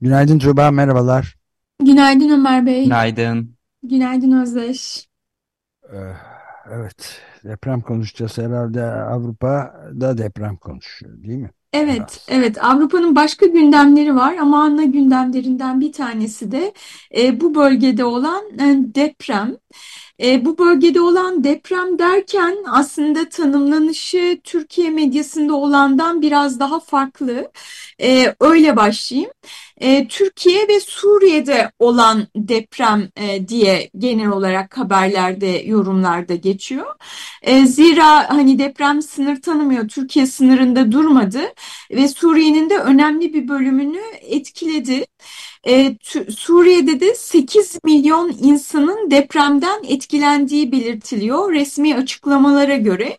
Günaydın Tuğba, merhabalar. Günaydın Ömer Bey. Günaydın. Günaydın Özdeş. Ee, Evet, deprem konuşacağız herhalde. Avrupa'da deprem konuşuyor, değil mi? Evet, Biraz. evet. Avrupa'nın başka gündemleri var ama ana gündemlerinden bir tanesi de e, bu bölgede olan e, deprem. E, bu bölgede olan deprem derken aslında tanımlanışı Türkiye medyasında olandan biraz daha farklı. E, öyle başlayayım. E, Türkiye ve Suriye'de olan deprem e, diye genel olarak haberlerde, yorumlarda geçiyor. E, zira hani deprem sınır tanımıyor, Türkiye sınırında durmadı ve Suriye'nin de önemli bir bölümünü etkiledi. E, Suriye'de de 8 milyon insanın depremden etkilendiği belirtiliyor resmi açıklamalara göre.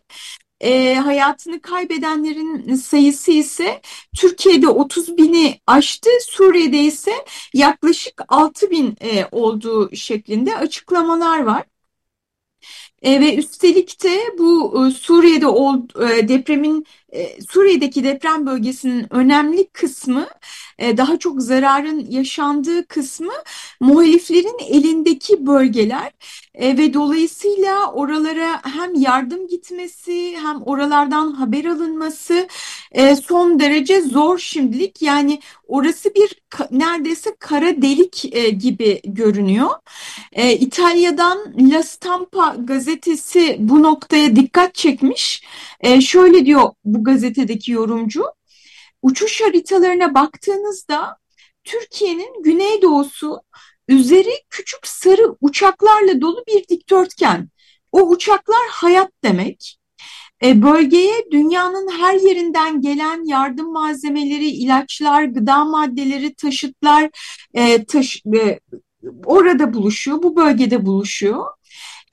E, hayatını kaybedenlerin sayısı ise Türkiye'de 30 bini aştı, Suriye'de ise yaklaşık 6 bin e, olduğu şeklinde açıklamalar var. E, ve üstelik de bu e, Suriye'de ol, e, depremin e, Suriye'deki deprem bölgesinin önemli kısmı e, daha çok zararın yaşandığı kısmı muhaliflerin elindeki bölgeler e, ve dolayısıyla oralara hem yardım gitmesi hem oralardan haber alınması e, son derece zor şimdilik yani orası bir neredeyse kara delik e, gibi görünüyor. E, İtalya'dan La Stampa gazetesi bu noktaya dikkat çekmiş. E, şöyle diyor bu gazetedeki yorumcu. Uçuş haritalarına baktığınızda Türkiye'nin güneydoğusu üzeri küçük sarı uçaklarla dolu bir dikdörtgen. O uçaklar hayat demek. E, bölgeye dünyanın her yerinden gelen yardım malzemeleri, ilaçlar, gıda maddeleri, taşıtlar e, taş, e, orada buluşuyor, bu bölgede buluşuyor.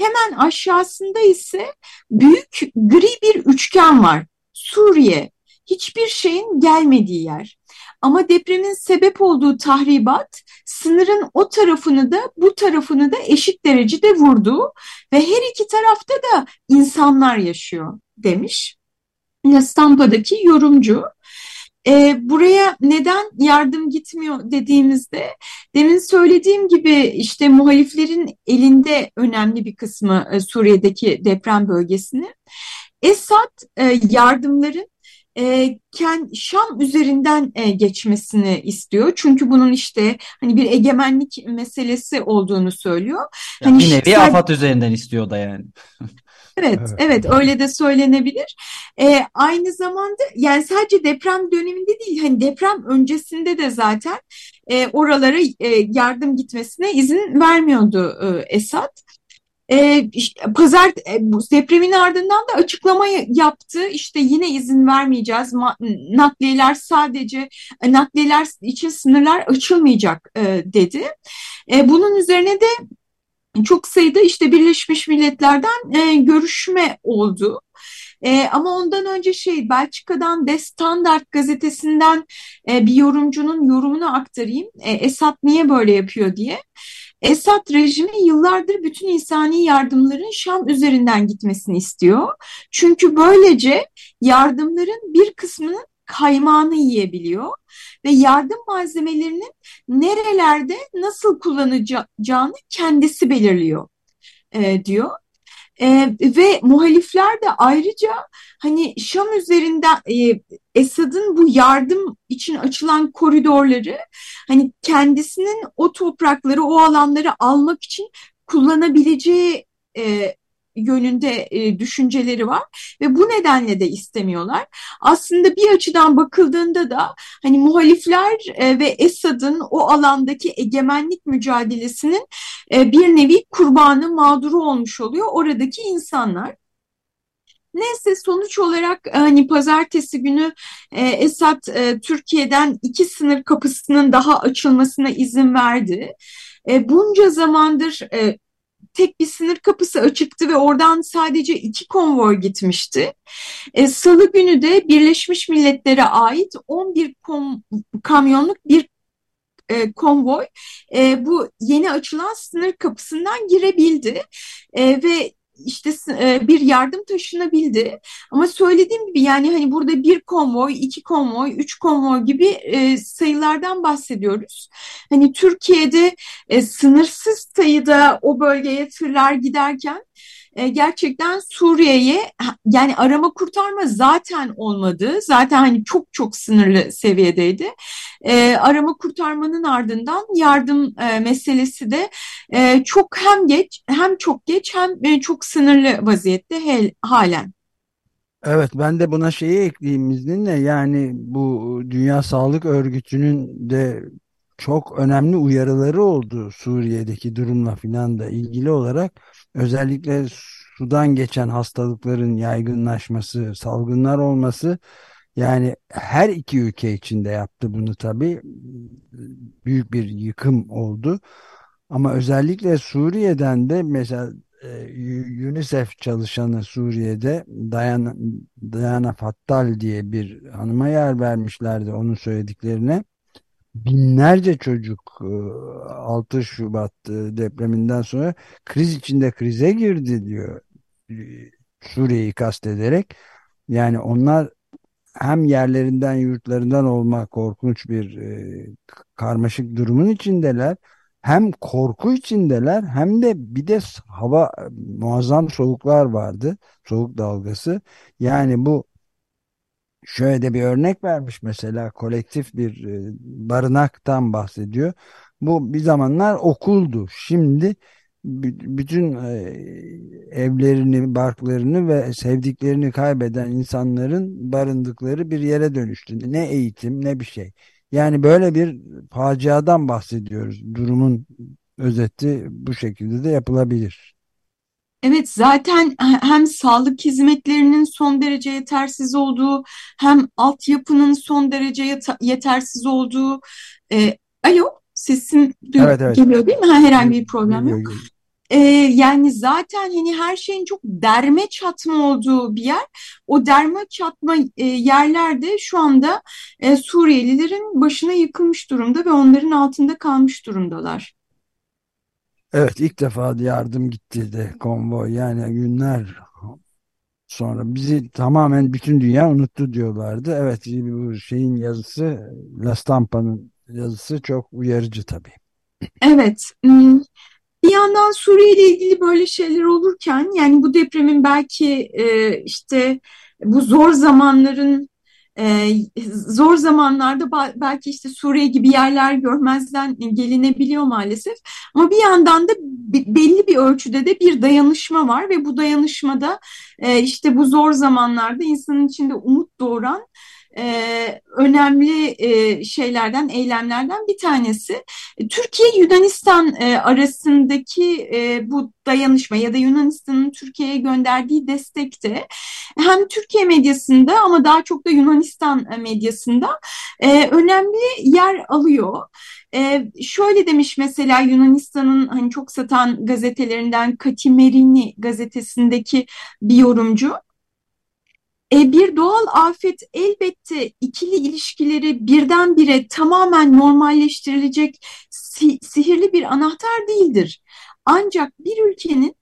Hemen aşağısında ise büyük gri bir üçgen var. Suriye, hiçbir şeyin gelmediği yer. Ama depremin sebep olduğu tahribat sınırın o tarafını da bu tarafını da eşit derecede vurdu ve her iki tarafta da insanlar yaşıyor demiş. Stampa'daki yorumcu. E, buraya neden yardım gitmiyor dediğimizde demin söylediğim gibi işte muhaliflerin elinde önemli bir kısmı e, Suriye'deki deprem bölgesini. Esad e, yardımların e, Şam üzerinden e, geçmesini istiyor. Çünkü bunun işte hani bir egemenlik meselesi olduğunu söylüyor. Ya hani bir nevi AFAD üzerinden istiyor da yani. Evet, evet, evet öyle de söylenebilir. Ee, aynı zamanda yani sadece deprem döneminde değil, hani deprem öncesinde de zaten e, oralara e, yardım gitmesine izin vermiyordu e, Esad. E, pazar e, depremin ardından da açıklama yaptı. İşte yine izin vermeyeceğiz. Ma, nakliyeler sadece e, nakliyeler için sınırlar açılmayacak e, dedi. E, bunun üzerine de çok sayıda işte Birleşmiş Milletler'den e, görüşme oldu. E, ama ondan önce şey Belçika'dan De Standard gazetesinden e, bir yorumcunun yorumunu aktarayım. E, Esad niye böyle yapıyor diye. Esad rejimi yıllardır bütün insani yardımların Şam üzerinden gitmesini istiyor. Çünkü böylece yardımların bir kısmının kaymağını yiyebiliyor ve yardım malzemelerinin nerelerde nasıl kullanacağını kendisi belirliyor e, diyor. E, ve muhalifler de ayrıca hani Şam üzerinden e, Esad'ın bu yardım için açılan koridorları hani kendisinin o toprakları, o alanları almak için kullanabileceği e, yönünde e, düşünceleri var ve bu nedenle de istemiyorlar. Aslında bir açıdan bakıldığında da hani muhalifler e, ve Esad'ın o alandaki egemenlik mücadelesinin e, bir nevi kurbanı, mağduru olmuş oluyor oradaki insanlar. Neyse sonuç olarak hani pazartesi günü e, Esad e, Türkiye'den iki sınır kapısının daha açılmasına izin verdi. E, bunca zamandır e, tek bir sınır kapısı açıktı ve oradan sadece iki konvoy gitmişti. E, Salı günü de Birleşmiş Milletler'e ait 11 kom kamyonluk bir e, konvoy e, bu yeni açılan sınır kapısından girebildi e, ve işte e, bir yardım taşınabildi. Ama söylediğim gibi yani hani burada bir konvoy, iki konvoy, üç konvoy gibi e, sayılardan bahsediyoruz. Hani Türkiye'de e, sınırsız sayıda o bölgeye tırlar giderken e, gerçekten Suriye'ye yani arama kurtarma zaten olmadı. Zaten hani çok çok sınırlı seviyedeydi. E, arama kurtarmanın ardından yardım e, meselesi de e, çok hem geç hem çok geç hem e, çok sınırlı vaziyette hel, halen. Evet ben de buna şeyi ekleyeyim izninle yani bu Dünya Sağlık Örgütü'nün de çok önemli uyarıları oldu Suriye'deki durumla filan da ilgili olarak. Özellikle sudan geçen hastalıkların yaygınlaşması, salgınlar olması yani her iki ülke içinde yaptı bunu tabii. Büyük bir yıkım oldu. Ama özellikle Suriye'den de mesela e, UNICEF çalışanı Suriye'de Diana, Diana Fattal diye bir hanıma yer vermişlerdi onun söylediklerine binlerce çocuk 6 e, Şubat e, depreminden sonra kriz içinde krize girdi diyor e, Suriye'yi kastederek. Yani onlar hem yerlerinden yurtlarından olma korkunç bir karmaşık durumun içindeler. Hem korku içindeler hem de bir de hava muazzam soğuklar vardı. Soğuk dalgası. Yani bu şöyle de bir örnek vermiş mesela kolektif bir e, barınaktan bahsediyor. Bu bir zamanlar okuldu. Şimdi bütün e, evlerini, barklarını ve sevdiklerini kaybeden insanların barındıkları bir yere dönüştü. Ne eğitim ne bir şey. Yani böyle bir faciadan bahsediyoruz. Durumun özeti bu şekilde de yapılabilir. Evet zaten hem sağlık hizmetlerinin son derece yetersiz olduğu hem altyapının son derece yetersiz olduğu e, alo sesim evet, evet. geliyor değil mi? Ha, herhangi bir problem yok. Ee, yani zaten hani her şeyin çok derme çatma olduğu bir yer. O derme çatma e, yerlerde şu anda e, Suriyelilerin başına yıkılmış durumda ve onların altında kalmış durumdalar. Evet ilk defa yardım gitti de konvoy yani günler sonra bizi tamamen bütün dünya unuttu diyorlardı. Evet bu şeyin yazısı La Stampa'nın yazısı çok uyarıcı tabii. Evet. Hmm, bir yandan Suriye ile ilgili böyle şeyler olurken yani bu depremin belki e, işte bu zor zamanların ee, zor zamanlarda belki işte Suriye gibi yerler görmezden gelinebiliyor maalesef. Ama bir yandan da belli bir ölçüde de bir dayanışma var ve bu dayanışmada e, işte bu zor zamanlarda insanın içinde umut doğuran e, önemli e, şeylerden, eylemlerden bir tanesi. Türkiye-Yunanistan e, arasındaki e, bu dayanışma ya da Yunanistan'ın Türkiye'ye gönderdiği destekte hem Türkiye medyasında ama daha çok da Yunanistan medyasında e, önemli yer alıyor. E, şöyle demiş mesela Yunanistan'ın hani çok satan gazetelerinden Katimerini gazetesindeki bir yorumcu. E, bir doğal afet elbette ikili ilişkileri birdenbire tamamen normalleştirilecek si sihirli bir anahtar değildir. Ancak bir ülkenin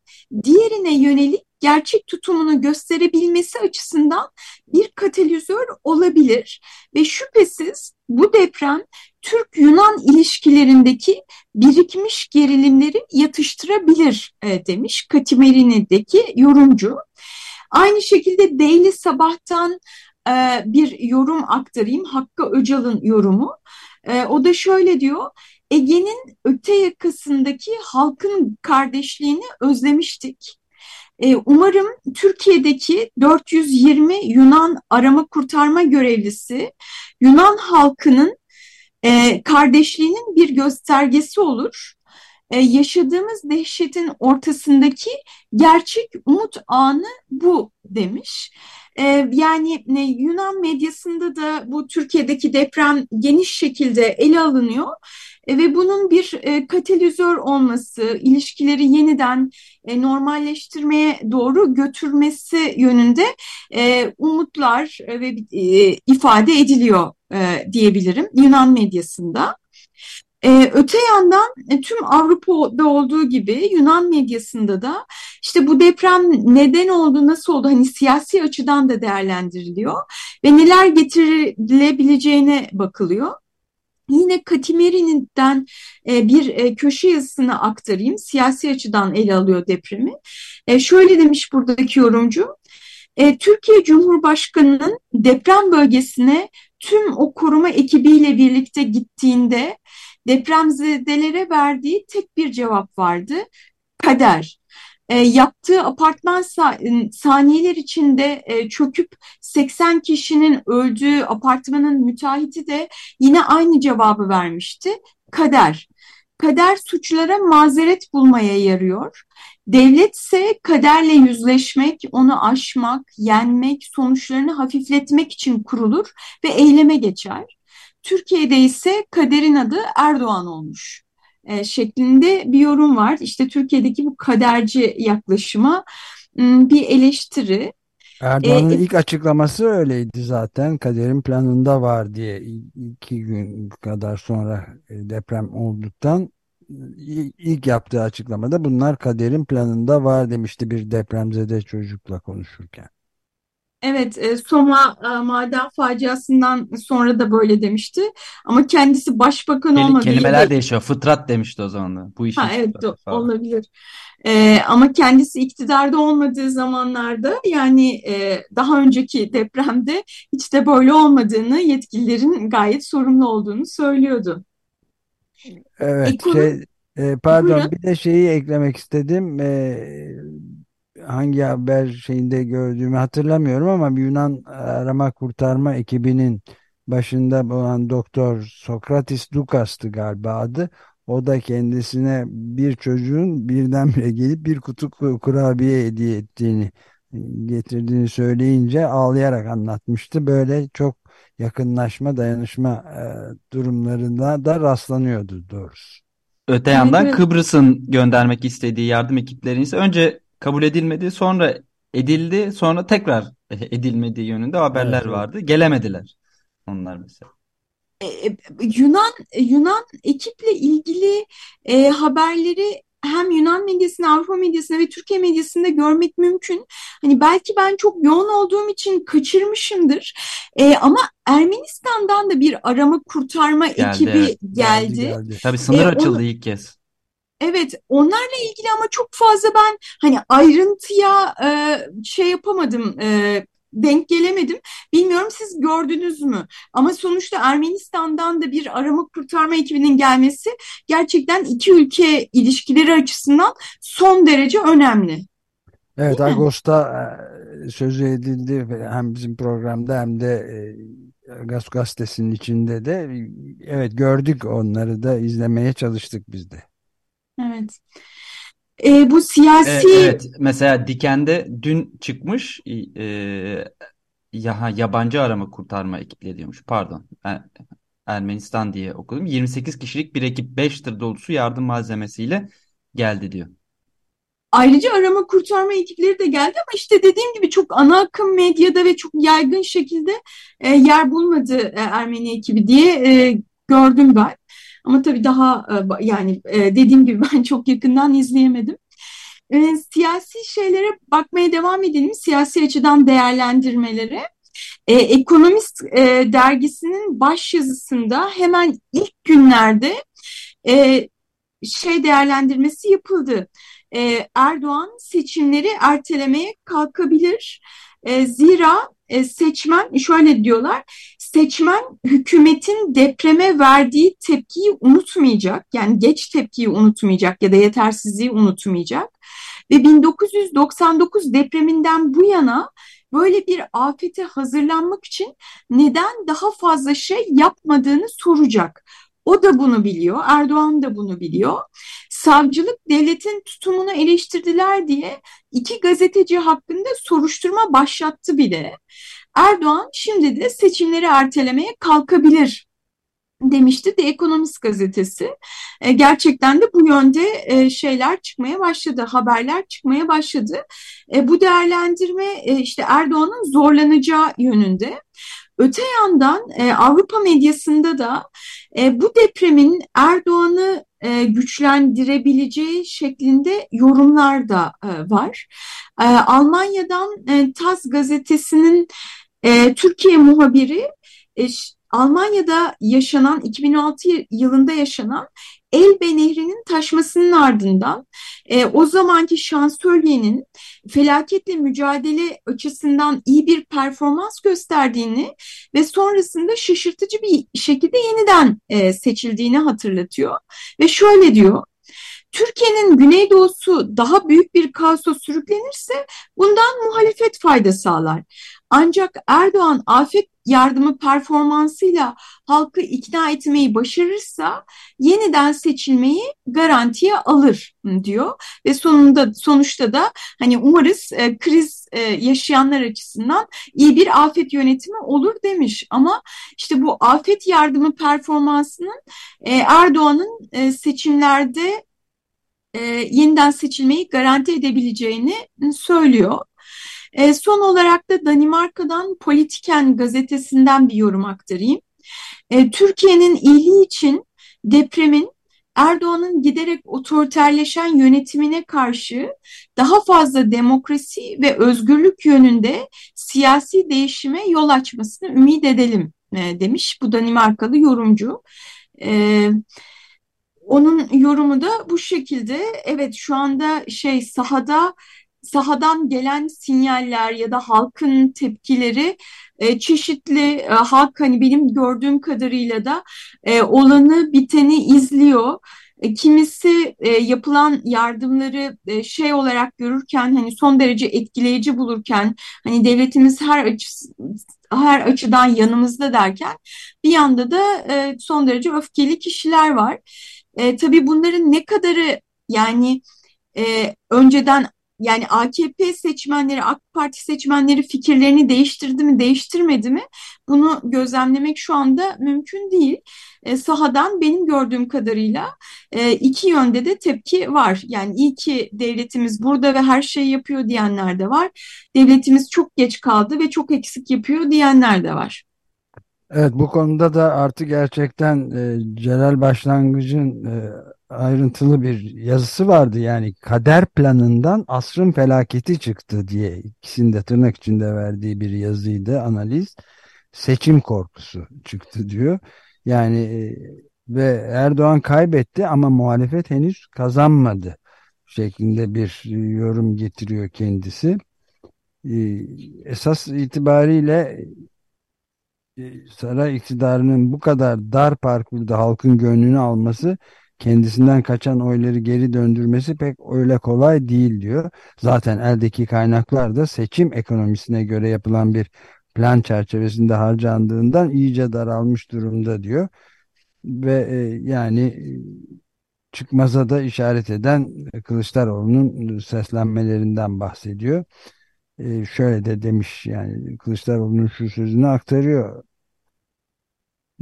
diğerine yönelik gerçek tutumunu gösterebilmesi açısından bir katalizör olabilir ve şüphesiz bu deprem Türk-Yunan ilişkilerindeki birikmiş gerilimleri yatıştırabilir e, demiş Katimerine'deki yorumcu. Aynı şekilde Daily Sabah'tan e, bir yorum aktarayım. Hakkı Öcal'ın yorumu. E, o da şöyle diyor. Ege'nin öte yakasındaki halkın kardeşliğini özlemiştik. E, umarım Türkiye'deki 420 Yunan arama kurtarma görevlisi Yunan halkının e, kardeşliğinin bir göstergesi olur e, yaşadığımız dehşetin ortasındaki gerçek umut anı bu demiş. E, yani e, Yunan medyasında da bu Türkiye'deki deprem geniş şekilde ele alınıyor ve bunun bir katalizör olması, ilişkileri yeniden normalleştirmeye doğru götürmesi yönünde umutlar ve ifade ediliyor diyebilirim Yunan medyasında. Ee, öte yandan e, tüm Avrupa'da olduğu gibi Yunan medyasında da işte bu deprem neden oldu, nasıl oldu hani siyasi açıdan da değerlendiriliyor ve neler getirilebileceğine bakılıyor. Yine Katimeri'den e, bir e, köşe yazısını aktarayım. Siyasi açıdan ele alıyor depremi. Şöyle demiş buradaki yorumcu. Türkiye Cumhurbaşkanı'nın deprem bölgesine tüm o koruma ekibiyle birlikte gittiğinde depremzedelere verdiği tek bir cevap vardı. Kader. E, yaptığı apartman saniyeler içinde e, çöküp 80 kişinin öldüğü apartmanın müteahhiti de yine aynı cevabı vermişti. Kader. Kader suçlara mazeret bulmaya yarıyor. Devlet ise kaderle yüzleşmek, onu aşmak, yenmek, sonuçlarını hafifletmek için kurulur ve eyleme geçer. Türkiye'de ise kaderin adı Erdoğan olmuş e, şeklinde bir yorum var. İşte Türkiye'deki bu kaderci yaklaşıma bir eleştiri. Erdoğan'ın ee, ilk açıklaması öyleydi zaten. Kaderin planında var diye iki gün kadar sonra e, deprem olduktan ilk yaptığı açıklamada bunlar kaderin planında var demişti bir depremzede çocukla konuşurken. Evet, e, Soma e, maden faciasından sonra da böyle demişti. Ama kendisi başbakan Kel olmadığı... Kelimeler değişiyor. Fıtrat demişti o zaman da. Bu işin ha, evet, olabilir. E, ama kendisi iktidarda olmadığı zamanlarda yani e, daha önceki depremde hiç de böyle olmadığını, yetkililerin gayet sorumlu olduğunu söylüyordu. Evet, Ekonomi... şey, e, pardon Buyurun. bir de şeyi eklemek istedim. E, hangi haber şeyinde gördüğümü hatırlamıyorum ama Yunan arama kurtarma ekibinin başında olan doktor Sokratis Dukas'tı galiba adı. O da kendisine bir çocuğun birdenbire gelip bir kutu kurabiye hediye ettiğini getirdiğini söyleyince ağlayarak anlatmıştı. Böyle çok yakınlaşma, dayanışma e, durumlarında da rastlanıyordu doğrusu. Öte yandan Kıbrıs'ın göndermek istediği yardım ekiplerinin ise önce kabul edilmedi. Sonra edildi. Sonra tekrar edilmediği yönünde haberler evet, vardı. Gelemediler onlar mesela. E, e, Yunan Yunan ekiple ilgili e, haberleri hem Yunan medyasında, Avrupa medyasında ve Türkiye medyasında görmek mümkün. Hani belki ben çok yoğun olduğum için kaçırmışımdır. E, ama Ermenistan'dan da bir arama kurtarma geldi, ekibi evet. geldi. geldi. geldi. Tabii sınır e, açıldı onu, ilk kez. Evet, onlarla ilgili ama çok fazla ben hani ayrıntıya e, şey yapamadım, e, denk gelemedim. Bilmiyorum siz gördünüz mü? Ama sonuçta Ermenistan'dan da bir arama kurtarma ekibinin gelmesi gerçekten iki ülke ilişkileri açısından son derece önemli. Evet, Ağustos'ta e, sözü edildi hem bizim programda hem de e, Gaz Gazetesi'nin içinde de evet gördük onları da izlemeye çalıştık biz de. Evet. E, bu siyasi... Evet, evet. Mesela Diken'de dün çıkmış e, ya, yabancı arama kurtarma ekipleri diyormuş. Pardon. Er, Ermenistan diye okudum. 28 kişilik bir ekip 5 tır dolusu yardım malzemesiyle geldi diyor. Ayrıca arama kurtarma ekipleri de geldi ama işte dediğim gibi çok ana akım medyada ve çok yaygın şekilde e, yer bulmadı e, Ermeni ekibi diye e, gördüm ben. Ama tabii daha e, yani e, dediğim gibi ben çok yakından izleyemedim. E, siyasi şeylere bakmaya devam edelim. Siyasi açıdan değerlendirmelere. Ekonomist dergisinin baş yazısında hemen ilk günlerde şey değerlendirmesi yapıldı. Erdoğan seçimleri ertelemeye kalkabilir. Zira seçmen şöyle diyorlar seçmen hükümetin depreme verdiği tepkiyi unutmayacak. Yani geç tepkiyi unutmayacak ya da yetersizliği unutmayacak. Ve 1999 depreminden bu yana böyle bir afete hazırlanmak için neden daha fazla şey yapmadığını soracak. O da bunu biliyor, Erdoğan da bunu biliyor. Savcılık devletin tutumunu eleştirdiler diye iki gazeteci hakkında soruşturma başlattı bile. Erdoğan şimdi de seçimleri ertelemeye kalkabilir demişti The Economist gazetesi. E, gerçekten de bu yönde e, şeyler çıkmaya başladı, haberler çıkmaya başladı. E, bu değerlendirme e, işte Erdoğan'ın zorlanacağı yönünde. Öte yandan e, Avrupa medyasında da e, bu depremin Erdoğan'ı e, güçlendirebileceği şeklinde yorumlar da e, var. E, Almanya'dan e, TAS gazetesinin e, Türkiye muhabiri e, Almanya'da yaşanan 2006 yılında yaşanan Elbe Nehri'nin taşmasının ardından e, o zamanki şansölyenin felaketle mücadele açısından iyi bir performans gösterdiğini ve sonrasında şaşırtıcı bir şekilde yeniden e, seçildiğini hatırlatıyor. Ve şöyle diyor, Türkiye'nin güneydoğusu daha büyük bir kaosa sürüklenirse bundan muhalefet fayda sağlar. Ancak Erdoğan afet yardımı performansıyla halkı ikna etmeyi başarırsa yeniden seçilmeyi garantiye alır diyor ve sonunda sonuçta da hani umarız e, kriz e, yaşayanlar açısından iyi bir afet yönetimi olur demiş ama işte bu afet yardımı performansının e, Erdoğan'ın e, seçimlerde e, yeniden seçilmeyi garanti edebileceğini söylüyor. E, son olarak da Danimarka'dan Politiken gazetesinden bir yorum aktarayım. E, Türkiye'nin iyiliği için depremin Erdoğan'ın giderek otoriterleşen yönetimine karşı daha fazla demokrasi ve özgürlük yönünde siyasi değişime yol açmasını ümit edelim e, demiş bu Danimarkalı yorumcu. E, onun yorumu da bu şekilde. Evet şu anda şey sahada sahadan gelen sinyaller ya da halkın tepkileri e, çeşitli e, halk hani benim gördüğüm kadarıyla da e, olanı biteni izliyor. E, kimisi e, yapılan yardımları e, şey olarak görürken hani son derece etkileyici bulurken hani devletimiz her açısı her açıdan yanımızda derken bir yanda da e, son derece öfkeli kişiler var. E, tabii bunların ne kadarı yani e, önceden yani AKP seçmenleri, AK Parti seçmenleri fikirlerini değiştirdi mi, değiştirmedi mi? Bunu gözlemlemek şu anda mümkün değil. E, sahadan benim gördüğüm kadarıyla e, iki yönde de tepki var. Yani iyi ki devletimiz burada ve her şeyi yapıyor diyenler de var. Devletimiz çok geç kaldı ve çok eksik yapıyor diyenler de var. Evet bu konuda da artık gerçekten e, Celal Başlangıç'ın e, ayrıntılı bir yazısı vardı. Yani kader planından asrın felaketi çıktı diye ikisini de tırnak içinde verdiği bir yazıydı analiz. Seçim korkusu çıktı diyor. Yani e, ve Erdoğan kaybetti ama muhalefet henüz kazanmadı şeklinde bir yorum getiriyor kendisi. E, esas itibariyle saray iktidarının bu kadar dar parkurda halkın gönlünü alması kendisinden kaçan oyları geri döndürmesi pek öyle kolay değil diyor. Zaten eldeki kaynaklar da seçim ekonomisine göre yapılan bir plan çerçevesinde harcandığından iyice daralmış durumda diyor. Ve e, yani e, çıkmaza da işaret eden Kılıçdaroğlu'nun seslenmelerinden bahsediyor. E, şöyle de demiş yani Kılıçdaroğlu'nun şu sözünü aktarıyor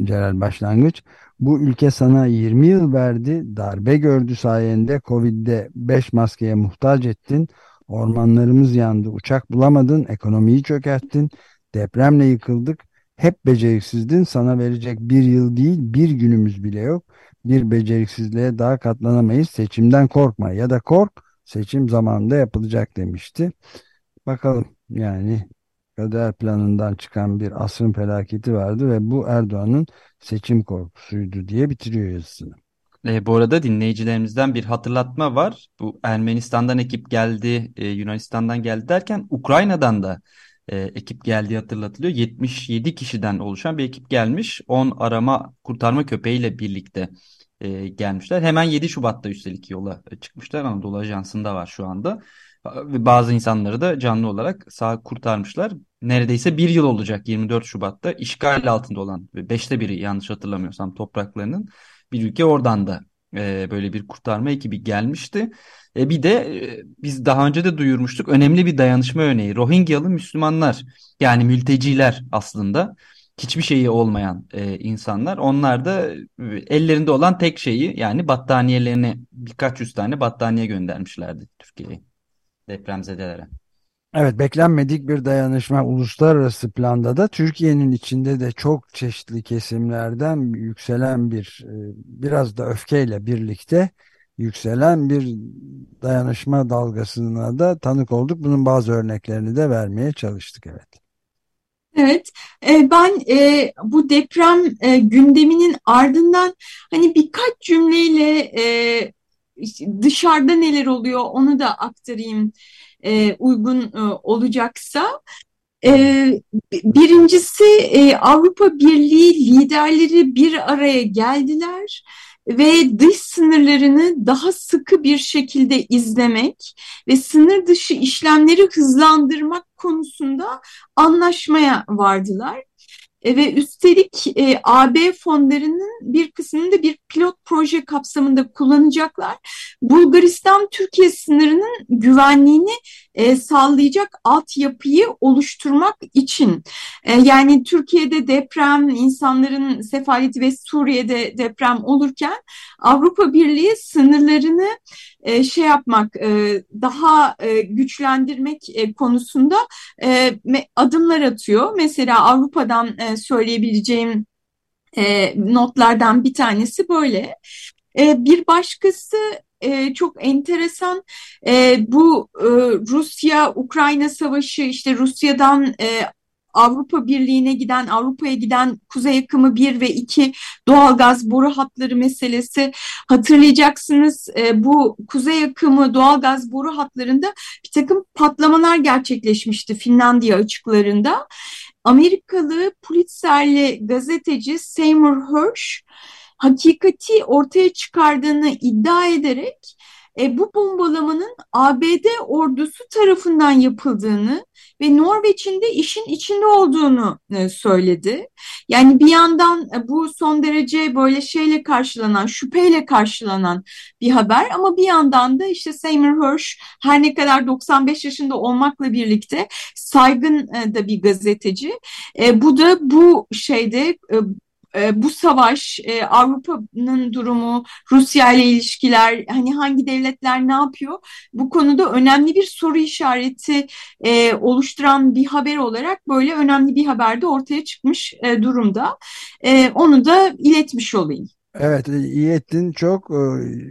Celal Başlangıç. Bu ülke sana 20 yıl verdi, darbe gördü sayende Covid'de 5 maskeye muhtaç ettin, ormanlarımız yandı, uçak bulamadın, ekonomiyi çökerttin, depremle yıkıldık, hep beceriksizdin, sana verecek bir yıl değil bir günümüz bile yok. Bir beceriksizliğe daha katlanamayız, seçimden korkma ya da kork, seçim zamanında yapılacak demişti. Bakalım yani kader planından çıkan bir asrın felaketi vardı ve bu Erdoğan'ın seçim korkusuydu diye bitiriyor yazısını. E, bu arada dinleyicilerimizden bir hatırlatma var. Bu Ermenistan'dan ekip geldi, e, Yunanistan'dan geldi derken Ukrayna'dan da e, ekip geldiği hatırlatılıyor. 77 kişiden oluşan bir ekip gelmiş. 10 arama kurtarma köpeğiyle birlikte e, gelmişler. Hemen 7 Şubat'ta üstelik yola çıkmışlar. Anadolu Ajansı'nda var şu anda. Bazı insanları da canlı olarak sağ kurtarmışlar. Neredeyse bir yıl olacak 24 Şubat'ta işgal altında olan beşte biri yanlış hatırlamıyorsam topraklarının bir ülke oradan da e, böyle bir kurtarma ekibi gelmişti. E, bir de e, biz daha önce de duyurmuştuk önemli bir dayanışma örneği Rohingyalı Müslümanlar yani mülteciler aslında hiçbir şeyi olmayan e, insanlar. Onlar da e, ellerinde olan tek şeyi yani battaniyelerini birkaç yüz tane battaniye göndermişlerdi Türkiye'ye depremzedelere. Evet beklenmedik bir dayanışma uluslararası planda da Türkiye'nin içinde de çok çeşitli kesimlerden yükselen bir e, biraz da öfkeyle birlikte yükselen bir dayanışma dalgasına da tanık olduk. Bunun bazı örneklerini de vermeye çalıştık evet. Evet, e, ben e, bu deprem gündeminin ardından hani birkaç cümleyle dışarıda neler oluyor onu da aktarayım e, uygun e, olacaksa. E, birincisi e, Avrupa Birliği liderleri bir araya geldiler ve dış sınırlarını daha sıkı bir şekilde izlemek ve sınır dışı işlemleri hızlandırmak konusunda anlaşmaya vardılar. E, ve üstelik e, AB fonlarının bir kısmını da bir pilot proje kapsamında kullanacaklar. Bulgaristan-Türkiye sınırının güvenliğini e, sağlayacak altyapıyı oluşturmak için. E, yani Türkiye'de deprem, insanların sefaleti ve Suriye'de deprem olurken Avrupa Birliği sınırlarını e, şey yapmak, e, daha e, güçlendirmek e, konusunda e, adımlar atıyor. Mesela Avrupa'dan e, söyleyebileceğim e, notlardan bir tanesi böyle. E, bir başkası e, çok enteresan bu Rusya-Ukrayna savaşı işte Rusya'dan Avrupa Birliği'ne giden, Avrupa'ya giden kuzey akımı 1 ve 2 doğalgaz boru hatları meselesi hatırlayacaksınız. Bu kuzey akımı doğalgaz boru hatlarında bir takım patlamalar gerçekleşmişti Finlandiya açıklarında. Amerikalı Pulitzer'li gazeteci Seymour Hersh hakikati ortaya çıkardığını iddia ederek e, bu bombalamanın ABD ordusu tarafından yapıldığını ve Norveç'in de işin içinde olduğunu e, söyledi. Yani bir yandan e, bu son derece böyle şeyle karşılanan, şüpheyle karşılanan bir haber ama bir yandan da işte Seymour Hersh her ne kadar 95 yaşında olmakla birlikte saygın e, da bir gazeteci. E, bu da bu şeyde e, e, bu savaş, e, Avrupa'nın durumu, Rusya ile ilişkiler, hani hangi devletler ne yapıyor? Bu konuda önemli bir soru işareti e, oluşturan bir haber olarak böyle önemli bir haber de ortaya çıkmış e, durumda. E, onu da iletmiş olayım. Evet iyi ettin çok. E,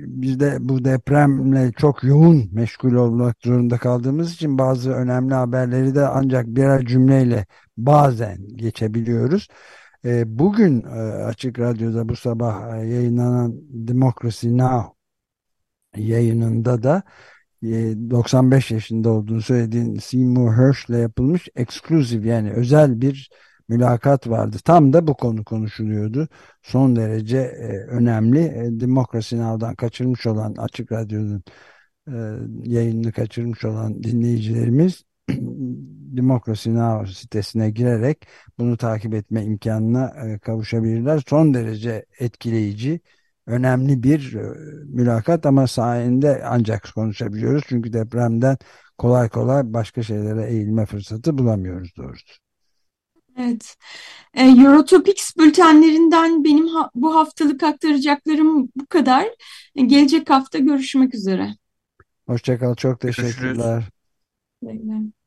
biz de bu depremle çok yoğun meşgul olmak zorunda kaldığımız için bazı önemli haberleri de ancak birer cümleyle bazen geçebiliyoruz. E, bugün e, Açık Radyo'da bu sabah e, yayınlanan Democracy Now! yayınında da 95 yaşında olduğunu söylediğin Seymour Hersh ile yapılmış eksklusif yani özel bir mülakat vardı. Tam da bu konu konuşuluyordu. Son derece önemli. Demokrasi Now'dan kaçırmış olan Açık Radyo'nun yayınını kaçırmış olan dinleyicilerimiz Demokrasi Now sitesine girerek bunu takip etme imkanına e, kavuşabilirler. Son derece etkileyici, önemli bir e, mülakat ama sayende ancak konuşabiliyoruz. Çünkü depremden kolay kolay başka şeylere eğilme fırsatı bulamıyoruz doğrusu. Evet. E, Eurotopics bültenlerinden benim ha bu haftalık aktaracaklarım bu kadar. Gelecek hafta görüşmek üzere. Hoşçakal. Çok teşekkürler. Görüşürüz.